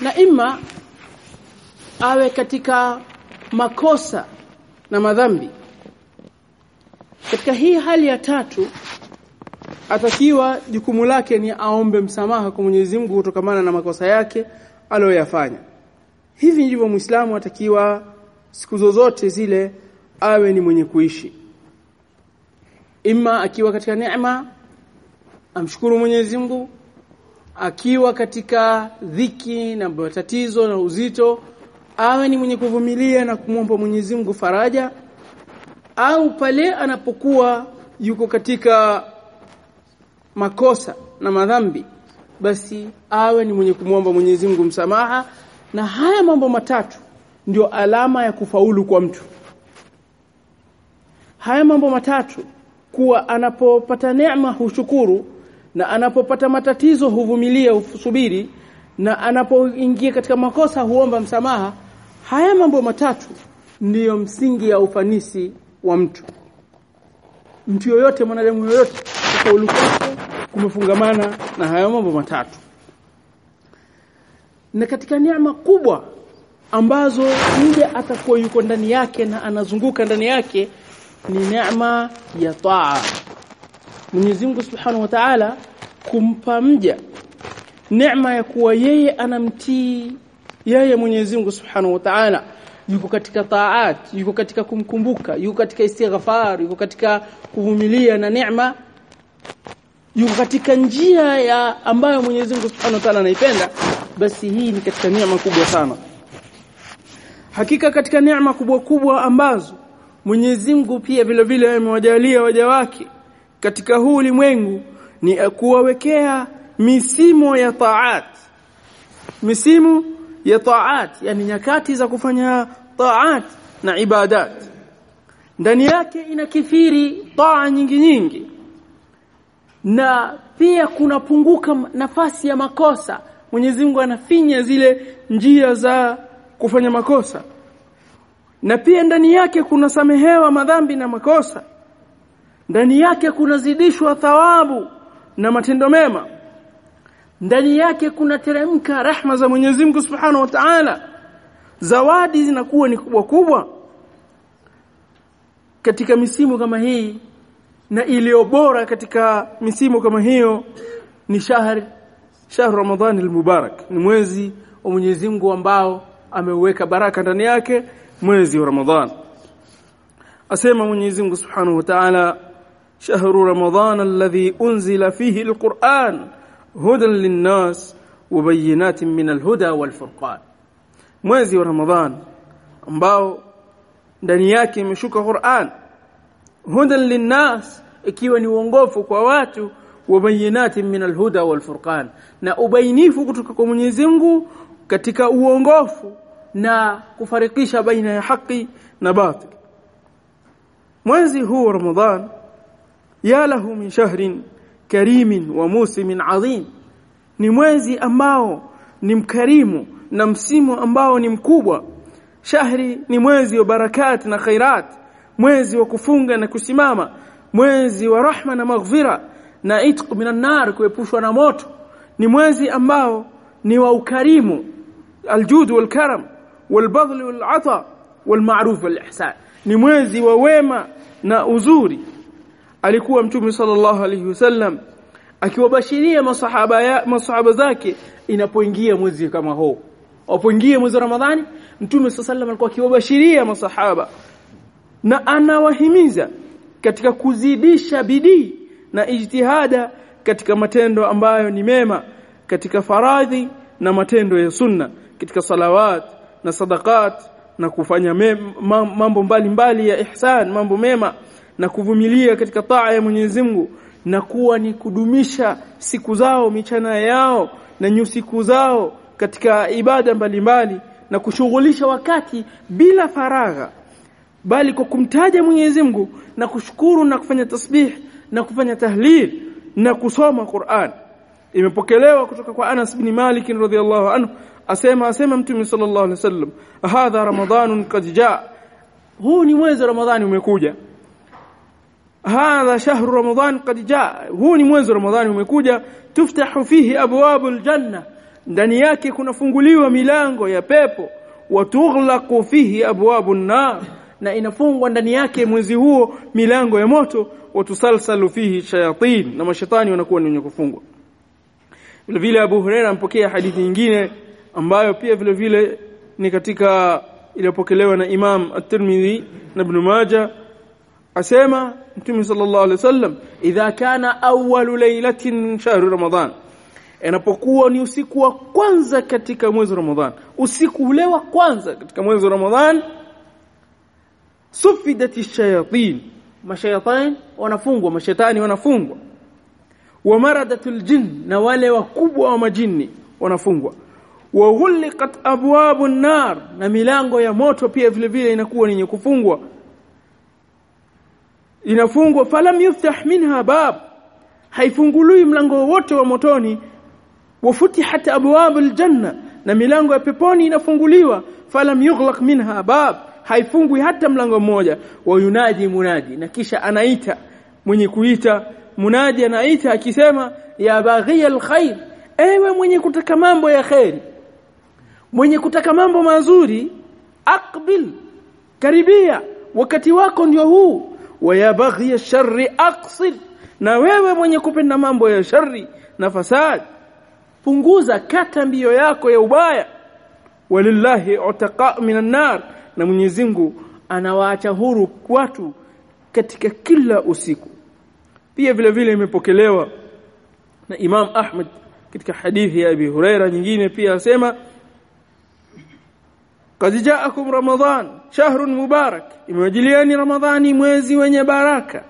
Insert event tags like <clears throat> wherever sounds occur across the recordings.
na ima awe katika makosa na madhambi. Katika hii hali ya tatu atakiwa jukumu lake ni aombe msamaha kwa Mwenyezi Mungu kutokana na makosa yake aliyoyafanya. Hivi ndivyo muislamu atakiwa siku zozote zile awe ni mwenye kuishi. Ima akiwa katika neema amshukuru Mwenyezi Mungu akiwa katika dhiki na matatizo na uzito awe ni mwenye kuvumilia na kumwomba Mwenyezi Mungu faraja au pale anapokuwa yuko katika makosa na madhambi basi awe ni mwenye kumwomba Mwenyezi Mungu msamaha. Na haya mambo matatu ndio alama ya kufaulu kwa mtu. Haya mambo matatu kuwa anapopata neema hushukuru na anapopata matatizo huvumilia usubiri na anapoingia katika makosa huomba msamaha. Haya mambo matatu ndiyo msingi ya ufanisi wa mtu. Mtu yoyote mwanadamu yoyote kufaulu kumefungamana na haya mambo matatu. Na katika neema kubwa ambazo mja atakuwa yuko ndani yake na anazunguka ndani yake ni neema ya taa. Mwenyezi Mungu Subhanahu wa Ta'ala kumpa mja neema ya kuwa yeye anamtii yeye Mwenyezi Mungu Subhanahu wa Ta'ala. Yuko katika taat yuko katika kumkumbuka yuko katika istighfar yuko katika kuvumilia na neema. Yuko katika njia ya ambayo Mwenyezi Mungu Subhanahu wa Ta'ala anaipenda. Basi hii ni katika neema kubwa sana. Hakika katika neema kubwa kubwa ambazo Mwenyezi Mungu pia vile vile amewajalia waja wake katika huu ulimwengu ni kuwawekea misimo ya taat. Misimo ya taat yani nyakati za kufanya taat na ibadat. Ndani yake ina kifiri taa nyingi nyingi. Na pia kunapunguka nafasi ya makosa. Mwenyezi Mungu anafinya zile njia za kufanya makosa. Na pia ndani yake kuna samehewa madhambi na makosa. Ndani yake kunazidishwa thawabu na matendo mema. Ndani yake kuna teremka rahma za Mwenyezi Mungu Subhanahu wa Ta'ala. Zawadi zinakuwa ni kubwa kubwa katika misimu kama hii na iliyo bora katika misimu kama hiyo ni shahri shahr ramadhani almubarak. Ni mwezi wa Mwenyezi Mungu ambao ameuweka baraka ndani yake mwezi wa Ramadhani. Asema Mwenyezi Mungu Subhanahu wa Ta'ala shahru رمضان الذي unzila فيه alquran هدى للناس وبينات من الهدى والفرقان. Mwezi wa Ramadhan ndani yake imeshuka Qur'an. Hudan linnas ikiwa ni uongofu kwa watu wa bayyinatin min alhuda walfurqan. Na ubainifu kutoka kwa Mwenyezi Mungu katika uongofu na kufarikisha baina ya haki na batil. Mwezi huu wa Ramadhan ya lahu min shahrin karimin wa musimin adhim ni mwezi ambao ni mkarimu na msimu ambao ni mkubwa. Shahri ni mwezi wa barakat na khairat. Mwezi wa kufunga na kusimama. Mwezi wa rahma na maghfira na itq minan nar kuepushwa na moto. Ni mwezi ambao ni wa ukarimu. Aljud wal karam wal badl wal ata wal ma'ruf wal ihsan ni mwezi wa wema na uzuri alikuwa mtume sallallahu alayhi wasallam akiwabashiria masahaba ya masahaba zake inapoingia mwezi kama huu. Apoingia mwezi wa Ramadhani mtume sallallahu alikuwa akiwabashiria masahaba. Na anawahimiza katika kuzidisha bidii na ijtihada katika matendo ambayo ni mema katika faradhi na matendo ya sunna katika salawat na sadaqat na kufanya mambo mbalimbali ya ihsan mambo mema na kuvumilia katika taa ya Mwenyezi Mungu na kuwa ni kudumisha siku zao michana yao na nyusiku zao katika ibada mbalimbali mbali, na kushughulisha wakati bila faragha bali kwa kumtaja Mwenyezi Mungu na kushukuru na kufanya tasbih na kufanya tahlil na kusoma Qur'an. Imepokelewa kutoka kwa Anas bin Malik radhiyallahu anhu. Asema asema Mtume sallallahu alaihi wasallam hadha ramadhanun qad jaa. Huu ni mwezi Ramadhani umekuja hadha shahru ramadan qad jaa huu ni mwezi Ramadhani umekuja tuftahu fihi abwabul janna ndani yake kunafunguliwa milango ya pepo watughlaqu fihi abwabun nar. Na inafungwa ndani yake mwezi huo milango ya moto watusalsalu fihi shayatin. Na mashaitani wanakuwa ni wenye kufungwa. Vile vile Abu Huraira ampokea hadithi nyingine ambayo pia vile vile ni katika iliyopokelewa na Imam At-Tirmidhi na Ibn Majah asema Mtume sallallahu alaihi wasallam idha kana awwalu laylatin min shahri ramadan. Inapokuwa ni usiku wa kwanza katika mwezi wa Ramadhan usiku ule wa kwanza katika mwezi wa Ramadhan sufidati shayatin mashayatin wanafungwa mashaitani wanafungwa. Wa maradatul jin na wale wakubwa wa majini wanafungwa. Wa ghuliqat abwabun nar na milango ya moto pia vile vile inakuwa ni kufungwa inafungwa falam yuftah minha bab. Haifunguliwi mlango wote wa motoni. Wafutihat abwabul janna na milango ya peponi inafunguliwa falam yughlaq minha bab. Haifungwi hata mlango mmoja. Wa yunaji munadi na kisha anaita mwenye kuita munadi anaita akisema ya baghi alkhair ewe mwenye kutaka mambo ya khairi mwenye kutaka mambo mazuri aqbil karibia wakati wako ndio huu wa ya baghi aqsid na wewe mwenye kupenda mambo ya shari na fasad punguza kata mbio yako ya ubaya. Walillahi utaqa minan nar. Na Mwenyezi Mungu anawaacha huru watu katika kila usiku. Pia vile vile imepokelewa na Imam Ahmad katika hadithi ya Abi Huraira nyingine pia asema Qad ja'akum ramadan shahrun mubarak. Imewajiliani Ramadhani mwezi wenye baraka.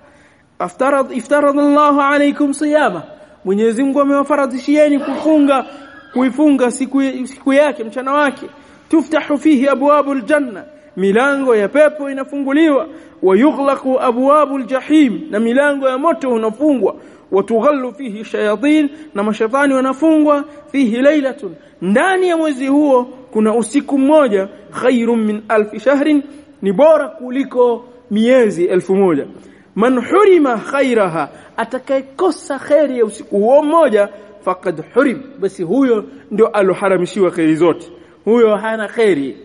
Aftarad iftarada Allahu alaykum siyama. Mwenyezi Mungu amewafaradhishieni kufunga kuifunga siku, siku yake mchana wake. Tuftahu fihi abwabul janna. Milango ya pepo inafunguliwa. Wa yughlaqu abwabul jahim. Na milango ya moto unafungwa watughallu fihi shayatin na mashaitani wanafungwa fihi lailatun ndani ya mwezi huo kuna usiku mmoja khairum min alf shahrin ni bora kuliko miezi elfu moja. Man hurima khairaha atakayekosa khairi ya usiku huo mmoja faqad hurim. Basi huyo ndio aloharamishiwa khairi zote. Huyo hana khairi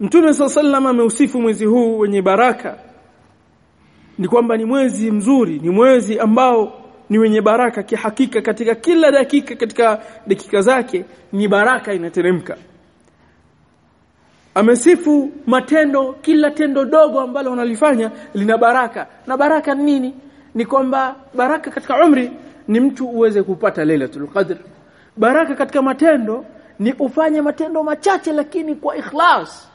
Mtume sallallahu ameusifu mwezi huu wenye baraka ni kwamba ni mwezi mzuri ni mwezi ambao ni wenye baraka kihakika. Katika kila dakika katika dakika zake ni baraka inateremka. Amesifu matendo kila tendo dogo ambalo unalifanya lina baraka. Na baraka ni nini? Ni kwamba baraka katika umri ni mtu uweze kupata lailatul qadr. Baraka katika matendo ni ufanye matendo machache lakini kwa ikhlas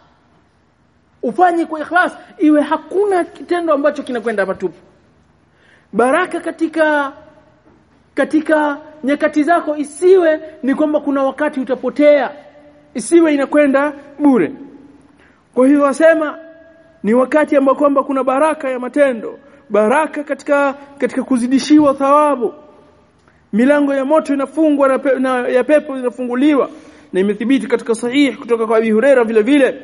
ufanye kwa ikhlas iwe hakuna kitendo ambacho kinakwenda patupu baraka katika katika nyakati zako isiwe ni kwamba kuna wakati utapotea isiwe inakwenda bure. Kwa hiyo wasema ni wakati ambao kwamba kuna baraka ya matendo baraka katika katika kuzidishiwa thawabu. Milango ya moto inafungwa na, pe, na ya pepo inafunguliwa na imethibiti katika sahihi kutoka kwa Abi Huraira vile vile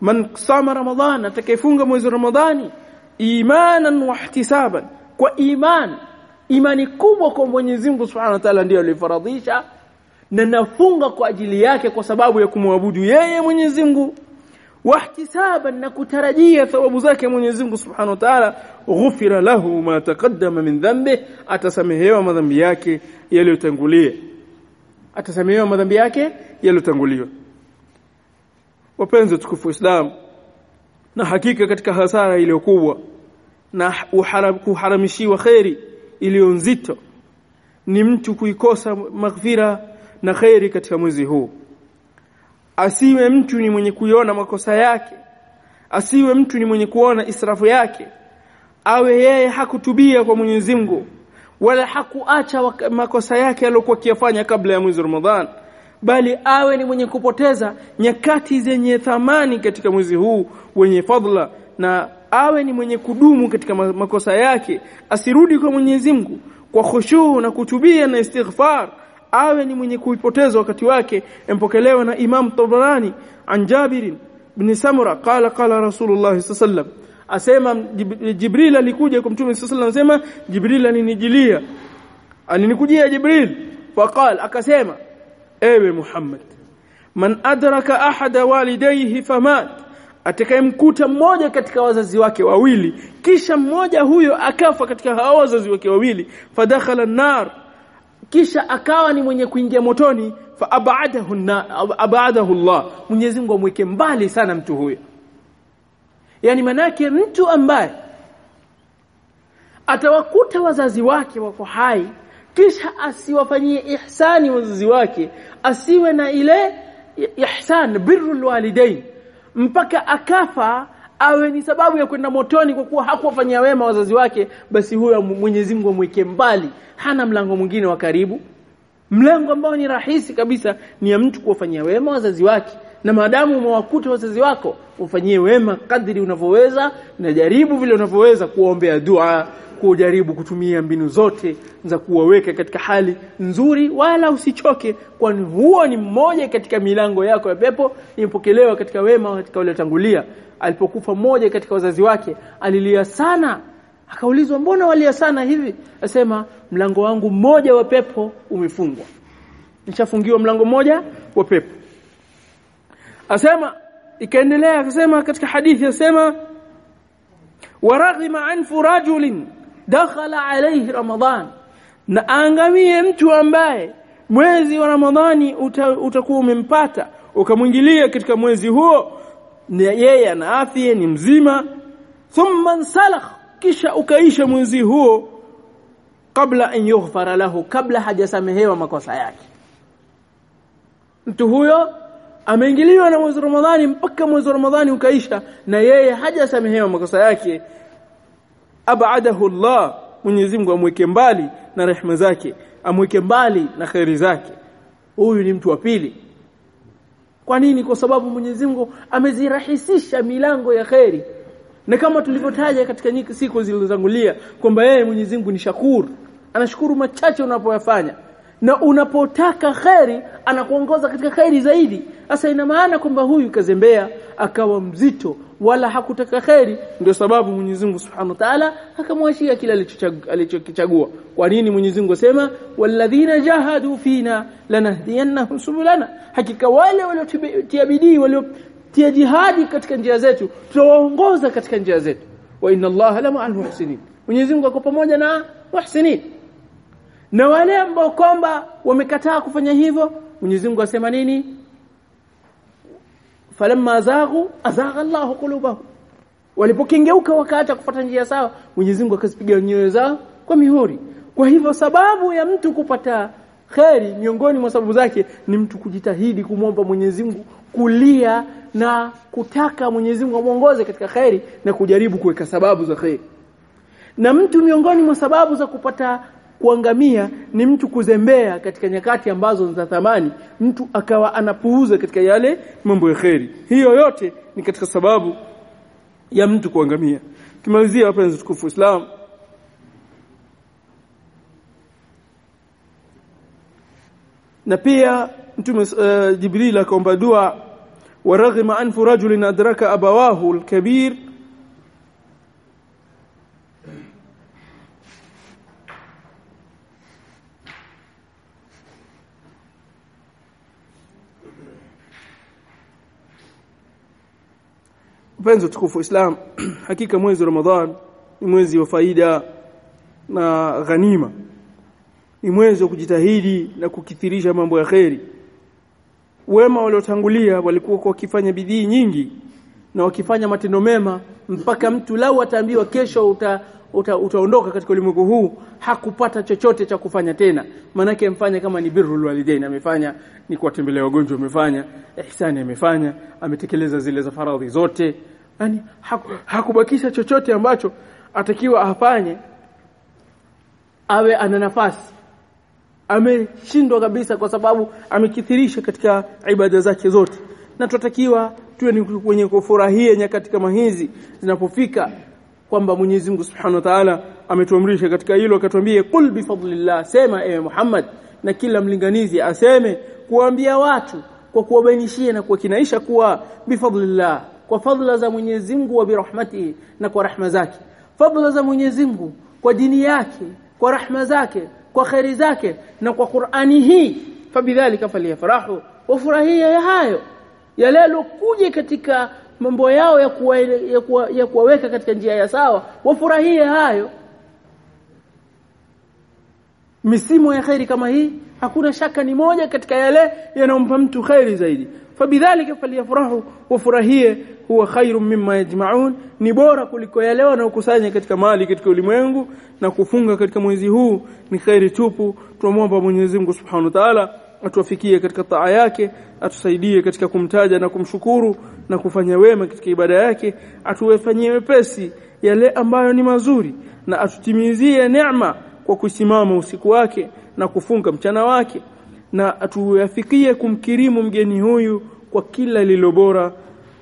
man sama ramadhan atakayefunga mwezi ramadhani imanan wa ihtisaban. Kwa iman imani kubwa kwa Mwenyezi Mungu Subhanahu wa Ta'ala ndiyo alifaradhisha na nafunga kwa ajili yake kwa sababu ya kumwabudu yeye Mwenyezi Mungu. Wahtisaban na kutarajia thawabu zake Mwenyezi Mungu Subhanahu wa Ta'ala ghufira lahu ma taqaddama min dhanbi atasamehewa madhambi yake yaliyotangulia. Atasamehewa madhambi yake yaliyotanguliwa wapenzi wa tukufu Islam na hakika katika hasara iliyokubwa na uharam, kuharamishiwa khairi iliyo nzito ni mtu kuikosa maghfira na khairi katika mwezi huu. Asiwe mtu ni mwenye kuiona makosa yake asiwe mtu ni mwenye kuona israfu yake. Awe yeye hakutubia kwa Mwenyezi Mungu wala hakuacha makosa yake aliyokuwa akiyafanya kabla ya mwezi Ramadhan bali awe ni mwenye kupoteza nyakati zenye thamani katika mwezi huu wenye fadhila na awe ni mwenye kudumu katika makosa yake. Asirudi kwa Mwenyezi Mungu kwa khushu na kutubia na istighfar. Awe ni mwenye kuipoteza wakati wake empokelewa na Imam Tabarani an Jabir ibn Samura qala qala Rasulullah sallallahu asema Jibril alikuja kwa Mtume sallallahu alayhi asema Jibril alinijilia alinikujia Jibril. Faqal akasema ewe Muhammad man adraka ahada walidayhi famat atakayemkuta mmoja katika wazazi wake wawili kisha mmoja huyo akafa katika hao wazazi wake wawili fadakhala an-nar kisha akawa ni mwenye kuingia motoni fa abadahu Allah. Mwenyezi Mungu amweke mbali sana mtu huyo. Yani manake mtu ambaye atawakuta wazazi wake wako hai kisha asiwafanyie ihsani wazazi wake asiwe na ile ihsan birrul walidain. Mpaka akafa awe ni sababu ya kwenda motoni kwa kuwa hakuwafanyia wema wazazi wake basi huyo Mwenyezi Mungu amweke mbali. Hana mlango mwingine wa karibu. Mlango ambao ni rahisi kabisa ni ya mtu kuwafanyia wema wazazi wake na maadamu umewakuta wazazi wako ufanyie wema kadri unavyoweza na jaribu vile unavyoweza kuombea dua kujaribu kutumia mbinu zote za kuwaweka katika hali nzuri wala usichoke kwani huo ni mmoja katika milango yako ya pepo impokelewa katika wema katika waliotangulia. Alipokufa mmoja katika wazazi wake alilia sana. Akaulizwa mbona walia sana hivi? Asema mlango wangu mmoja wa pepo umefungwa. Nishafungiwa mlango mmoja wa pepo asema ikaendelea akasema katika hadithi asema waraghima anfu rajulin dakhala alayhi ramadan. Na angamie mtu ambaye mwezi wa ramadhani utakuwa umempata ukamwingilia katika mwezi huo yeye ana afya ni mzima. Thumma salakh kisha ukaisha mwezi huo kabla an yughfara lahu kabla hajasamehewa makosa yake. Mtu huyo ameingiliwa na mwezi Ramadhani mpaka mwezi Ramadhani ukaisha na yeye hajasamehewa makosa yake. Abadahu Allah Mwenyezi Mungu amweke mbali na rehema zake amweke mbali na khairi zake. Huyu ni mtu wa pili. Kwa nini? Kwa sababu Mwenyezi Mungu amezirahisisha milango ya khairi na kama tulivyotaja katika siku zilizotangulia kwamba yeye Mwenyezi Mungu ni shakuru anashukuru machache unapoyafanya na unapotaka khairi anakuongoza katika khairi zaidi. Sasa ina maana kwamba huyu kazembea akawa mzito wala hakutaka khairi ndio sababu Mwenyezi Mungu Subhanahu wa Ta'ala akamwashia kila alichokichagua. Kwa nini Mwenyezi Mungu asema walladhina jahadu fina lanahdiyannahum subulana. Hakika wale waliotia bidii waliotia jihadi katika njia zetu tutawaongoza katika njia zetu. Wa inna Allaha la ma'al muhsinin. Mwenyezi Mungu ako pamoja na muhsinin na wale ambao kwamba wamekataa kufanya hivyo Mwenyezi Mungu asema nini? Falamma zaghu azagha Allahu qulubahum walipokengeuka wakaacha kufuata njia sawa Mwenyezi Mungu akazipiga nyoyo zao kwa mihuri. Kwa hivyo sababu ya mtu kupata kheri miongoni mwa sababu zake ni mtu kujitahidi kumwomba Mwenyezi Mungu kulia na kutaka Mwenyezi Mungu amuongoze katika kheri na kujaribu kuweka sababu za kheri. Na mtu miongoni mwa sababu za kupata kuangamia ni mtu kuzembea katika nyakati ambazo za thamani. Mtu akawa anapuuza katika yale mambo ya kheri. Hiyo yote ni katika sababu ya mtu kuangamia. Kimalizia wapenzi tukufu Islam. Na pia mtume uh, Jibril akaomba dua waraghima anfu rajulin adraka abawahu alkabir Mpenzi tukufu Islam <clears throat> hakika mwezi wa Ramadhan ni mwezi wa faida na ghanima. Ni mwezi wa kujitahidi na kukithirisha mambo ya kheri. Wema waliotangulia walikuwa wakifanya bidii nyingi na wakifanya matendo mema mpaka mtu lau ataambiwa kesho uta, uta, utaondoka katika ulimwengu huu hakupata chochote cha kufanya tena. Manake amfanya kama ni birrul walidain amefanya ni kuwatembelea wagonjwa amefanya ihsani amefanya ametekeleza zile za faradhi zote yani haku, hakubakisha chochote ambacho atakiwa afanye awe ana nafasi. Ameshindwa kabisa kwa sababu amekithirisha katika ibada zake zote. Na tunatakiwa tuwe ni kwenye kufurahia nyakati kama hizi zinapofika kwamba Mwenyezi Mungu Subhanahu wa Ta'ala ametuamrisha katika hilo akatuambia kul bi fadlillah sema ewe Muhammad na kila mlinganizi aseme kuambia watu kwa kuwabainishia na kuwakinaisha kuwa bi fadlillah kwa fadhila za Mwenyezi Mungu wa birahmatihi na kwa rahma zake. Fadhila za Mwenyezi Mungu kwa dini yake kwa rahma zake kwa khairi zake na kwa Qur'ani hii. Fabidhalika falyafrahu. Wafurahia hayo yale yalokuja katika mambo yao ya kuwa, ya, kuwa, ya kuwaweka katika njia ya sawa. Wafurahie hayo. Misimu ya khairi kama hii hakuna shaka ni moja katika yale yanayompa mtu khairi zaidi. Fabidhalika falyafrahu. Wafurahie huwa khairum mimma yajma'un ni bora kuliko yale wanaokusanya katika mali katika ulimwengu na kufunga katika mwezi huu. Ni khairi tupu. Tuomba Mwenyezi Mungu Subhanahu wa Ta'ala atuwafikie katika taa yake atusaidie katika kumtaja na kumshukuru na kufanya wema katika ibada yake atuwefanyie wepesi yale ambayo ni mazuri na atutimizie neema kwa kusimama usiku wake na kufunga mchana wake na atuyafikie kumkirimu mgeni huyu kwa kila lilo bora